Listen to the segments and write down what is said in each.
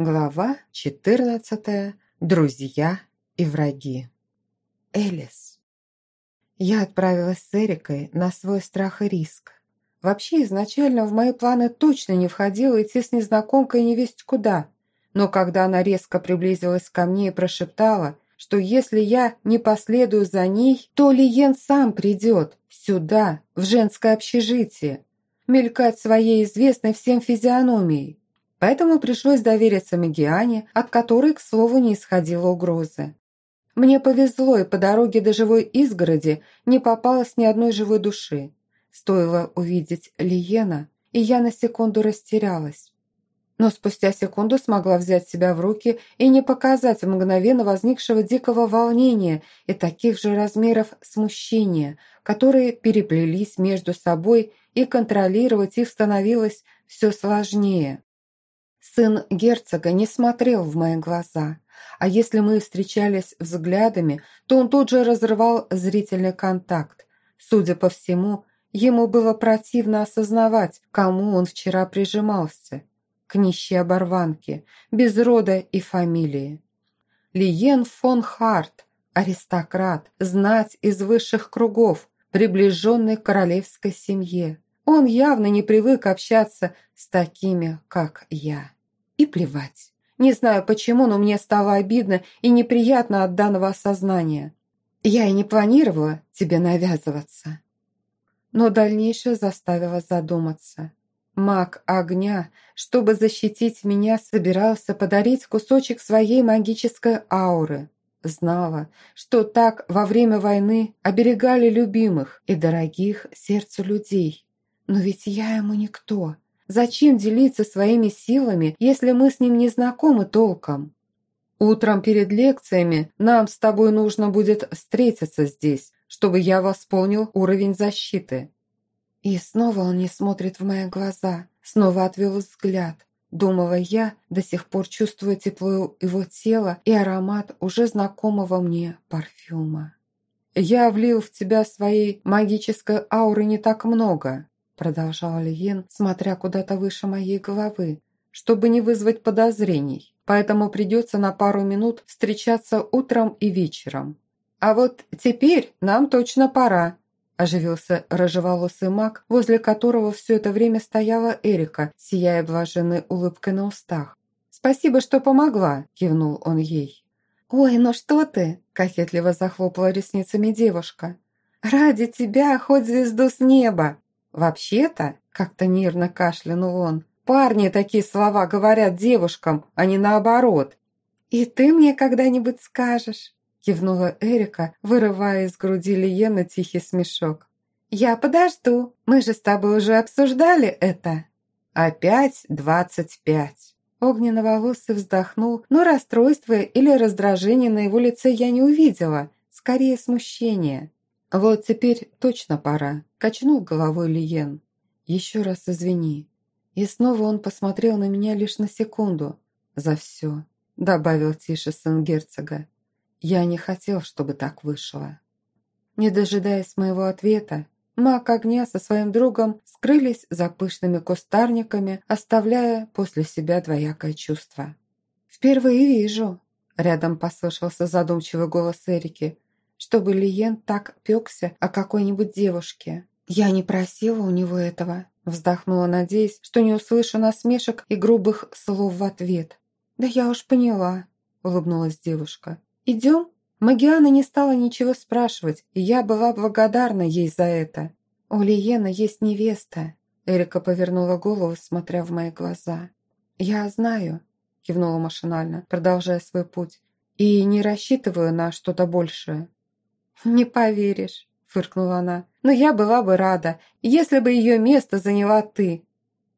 Глава 14. Друзья и враги. Элис. Я отправилась с Эрикой на свой страх и риск. Вообще, изначально в мои планы точно не входило идти с незнакомкой невесть куда. Но когда она резко приблизилась ко мне и прошептала, что если я не последую за ней, то Лиен сам придет сюда, в женское общежитие, мелькать своей известной всем физиономией, Поэтому пришлось довериться Магиане, от которой, к слову, не исходила угрозы. Мне повезло, и по дороге до живой изгороди не попалось ни одной живой души. Стоило увидеть Лиена, и я на секунду растерялась. Но спустя секунду смогла взять себя в руки и не показать мгновенно возникшего дикого волнения и таких же размеров смущения, которые переплелись между собой, и контролировать их становилось все сложнее. Сын герцога не смотрел в мои глаза, а если мы встречались взглядами, то он тут же разрывал зрительный контакт. Судя по всему, ему было противно осознавать, кому он вчера прижимался. К нищей оборванке, без рода и фамилии. Лиен фон Харт, аристократ, знать из высших кругов, приближенный к королевской семье. Он явно не привык общаться с такими, как я. И плевать. Не знаю почему, но мне стало обидно и неприятно от данного осознания. Я и не планировала тебе навязываться. Но дальнейшее заставило задуматься. Маг огня, чтобы защитить меня, собирался подарить кусочек своей магической ауры. Знала, что так во время войны оберегали любимых и дорогих сердцу людей. Но ведь я ему никто. Зачем делиться своими силами, если мы с ним не знакомы толком? Утром перед лекциями нам с тобой нужно будет встретиться здесь, чтобы я восполнил уровень защиты». И снова он не смотрит в мои глаза, снова отвел взгляд. Думала я, до сих пор чувствуя тепло его тела и аромат уже знакомого мне парфюма. «Я влил в тебя своей магической ауры не так много», продолжал Лиен, смотря куда-то выше моей головы, чтобы не вызвать подозрений. Поэтому придется на пару минут встречаться утром и вечером. А вот теперь нам точно пора, оживился рыжеволосый маг, возле которого все это время стояла Эрика, сияя блаженной улыбкой на устах. «Спасибо, что помогла», – кивнул он ей. «Ой, ну что ты!» – кокетливо захлопала ресницами девушка. «Ради тебя хоть звезду с неба!» «Вообще-то», – как-то нервно кашлянул он, «парни такие слова говорят девушкам, а не наоборот». «И ты мне когда-нибудь скажешь?» – кивнула Эрика, вырывая из груди Лиены тихий смешок. «Я подожду, мы же с тобой уже обсуждали это». «Опять двадцать пять». Огненно-волосый вздохнул, но расстройства или раздражения на его лице я не увидела, скорее смущение. «Вот теперь точно пора», – качнул головой Лиен. «Еще раз извини». И снова он посмотрел на меня лишь на секунду. «За все», – добавил тише сын герцога. «Я не хотел, чтобы так вышло». Не дожидаясь моего ответа, маг огня со своим другом скрылись за пышными кустарниками, оставляя после себя двоякое чувство. «Впервые вижу», – рядом послышался задумчивый голос Эрики, чтобы Лиен так пекся о какой-нибудь девушке. Я не просила у него этого, вздохнула, надеясь, что не услышу насмешек и грубых слов в ответ. «Да я уж поняла», – улыбнулась девушка. «Идем?» Магиана не стала ничего спрашивать, и я была благодарна ей за это. «У Лиена есть невеста», – Эрика повернула голову, смотря в мои глаза. «Я знаю», – кивнула машинально, продолжая свой путь, «и не рассчитываю на что-то большее». «Не поверишь», – фыркнула она. «Но я была бы рада, если бы ее место заняла ты».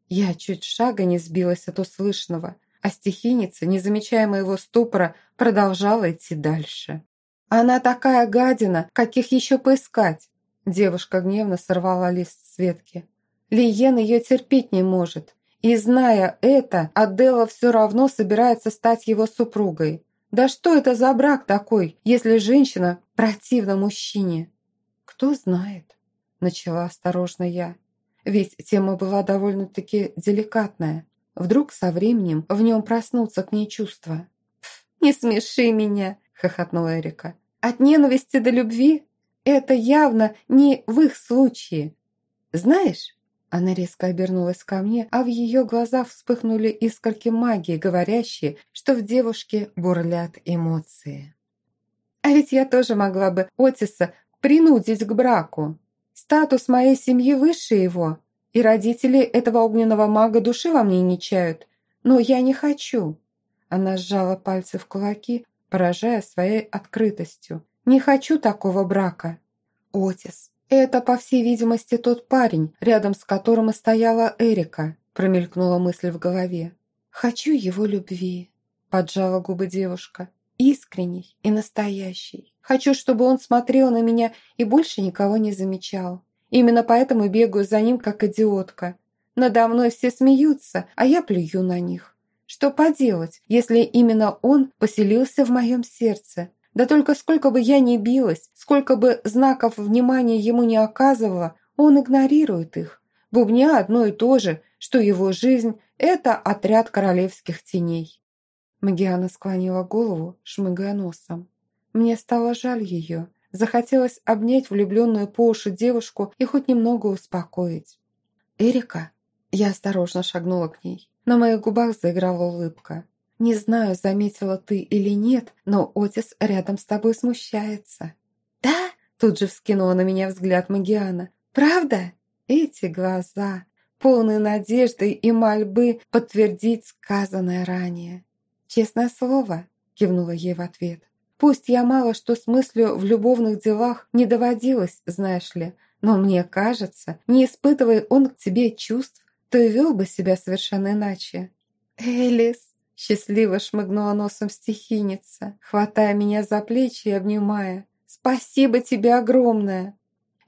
Я чуть шага не сбилась от услышанного, а стихийница, не замечая моего ступора, продолжала идти дальше. «Она такая гадина, каких еще поискать?» Девушка гневно сорвала лист с ветки. Лиен ее терпеть не может. И зная это, Аделла все равно собирается стать его супругой. Да что это за брак такой, если женщина противна мужчине? Кто знает, начала осторожно я. Ведь тема была довольно-таки деликатная. Вдруг со временем в нем проснутся к ней чувства. «Не смеши меня!» – хохотнула Эрика. «От ненависти до любви? Это явно не в их случае. Знаешь, она резко обернулась ко мне, а в ее глазах вспыхнули искорки магии, говорящие, что в девушке бурлят эмоции. А ведь я тоже могла бы Отиса принудить к браку. Статус моей семьи выше его, и родители этого огненного мага души во мне не чают. Но я не хочу. Она сжала пальцы в кулаки, поражая своей открытостью. Не хочу такого брака. Отис, «Это, по всей видимости, тот парень, рядом с которым и стояла Эрика», промелькнула мысль в голове. «Хочу его любви», поджала губы девушка. «Искренний и настоящий. Хочу, чтобы он смотрел на меня и больше никого не замечал. Именно поэтому бегаю за ним, как идиотка. Надо мной все смеются, а я плюю на них. Что поделать, если именно он поселился в моем сердце, да только сколько бы я ни билась, сколько бы знаков внимания ему не оказывала, он игнорирует их, бубня одно и то же, что его жизнь – это отряд королевских теней. Магиана склонила голову, шмыгая носом. Мне стало жаль ее. Захотелось обнять влюбленную по уши девушку и хоть немного успокоить. «Эрика?» Я осторожно шагнула к ней. На моих губах заиграла улыбка. Не знаю, заметила ты или нет, но Отис рядом с тобой смущается». «Да?» – тут же вскинула на меня взгляд Магиана. «Правда?» Эти глаза, полные надежды и мольбы подтвердить сказанное ранее. «Честное слово», – кивнула ей в ответ. «Пусть я мало что смыслю в любовных делах не доводилось, знаешь ли, но мне кажется, не испытывая он к тебе чувств, и вел бы себя совершенно иначе». «Элис!» Счастливо шмыгнула носом стихийница, хватая меня за плечи и обнимая. «Спасибо тебе огромное!»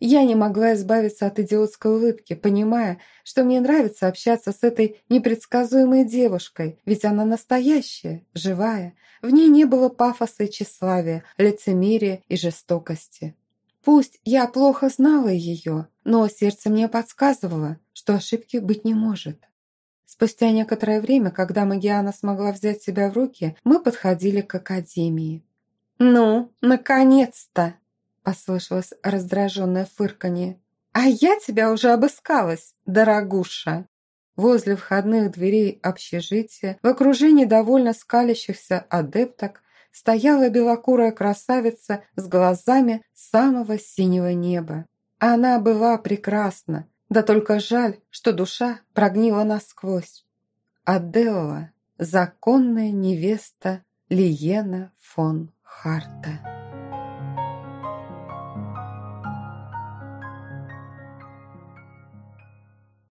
Я не могла избавиться от идиотской улыбки, понимая, что мне нравится общаться с этой непредсказуемой девушкой, ведь она настоящая, живая. В ней не было пафоса и тщеславия, лицемерия и жестокости. Пусть я плохо знала ее, но сердце мне подсказывало, что ошибки быть не может. Спустя некоторое время, когда Магиана смогла взять себя в руки, мы подходили к академии. «Ну, наконец-то!» – послышалось раздраженное фырканье. «А я тебя уже обыскалась, дорогуша!» Возле входных дверей общежития, в окружении довольно скалящихся адепток, стояла белокурая красавица с глазами самого синего неба. Она была прекрасна, да только жаль, что душа прогнила насквозь. Аделла, законная невеста Лиена фон Харта.